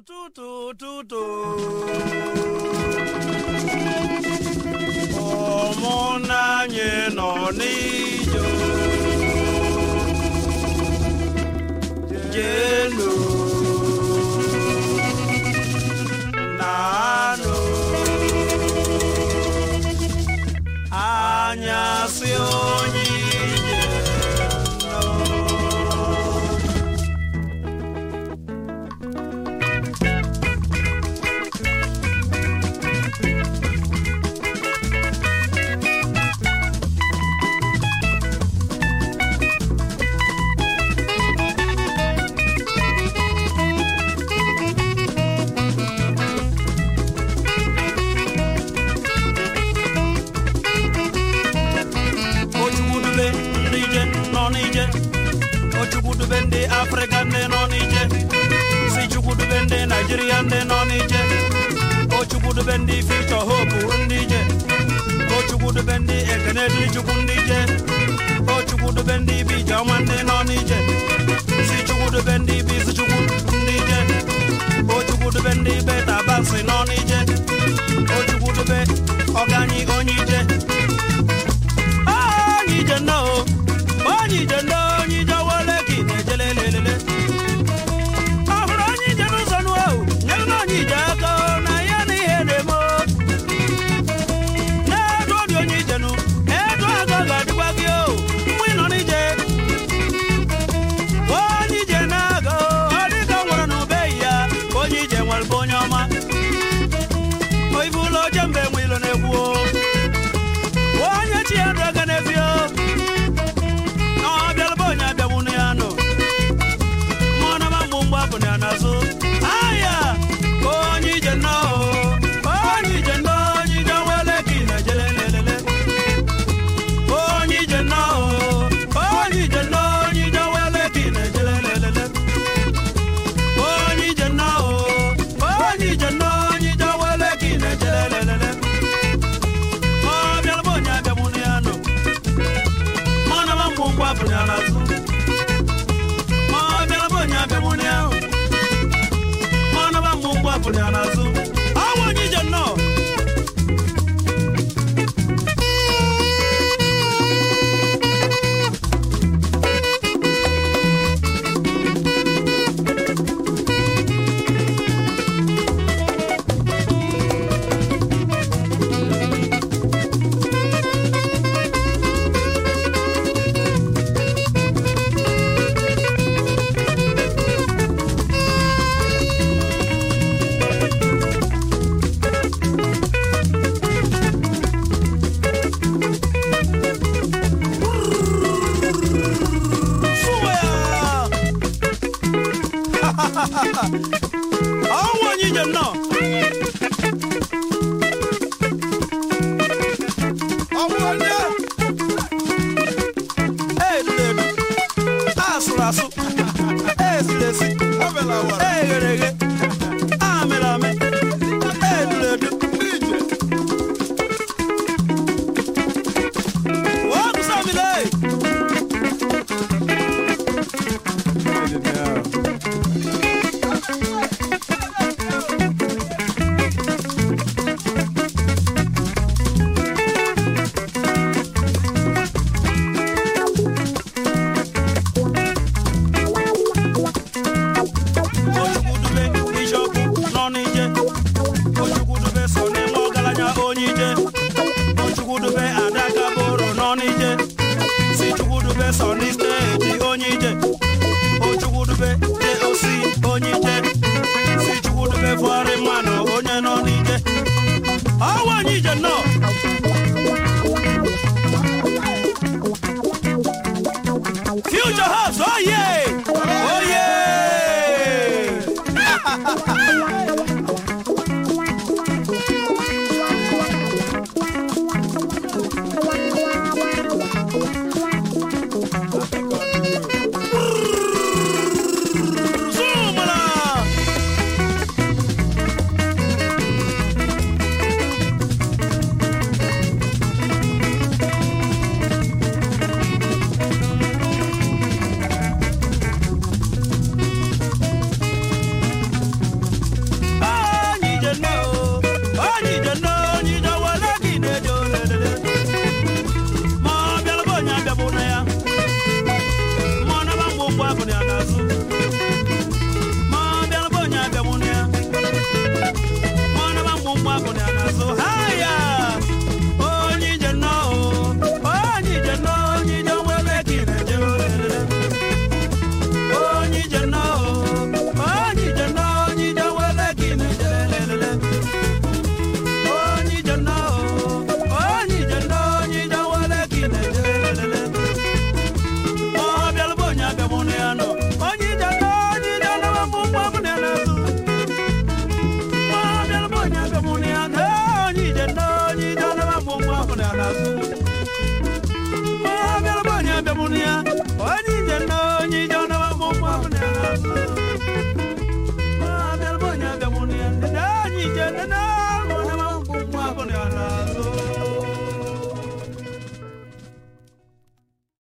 do, do, do, do. ụmụnna anyị nọ n'ije jenu na-anụ anyasị African they no Si chukudu bende Nigerian they no nije O chukudu bendi future hope undije O chukudu bendi ekene di chukundi je pụnyana azụ mba ọnwụ anyị je nnọọ asụrụ asụ esilesi eghere eghe Future House, oye, oye. na azụ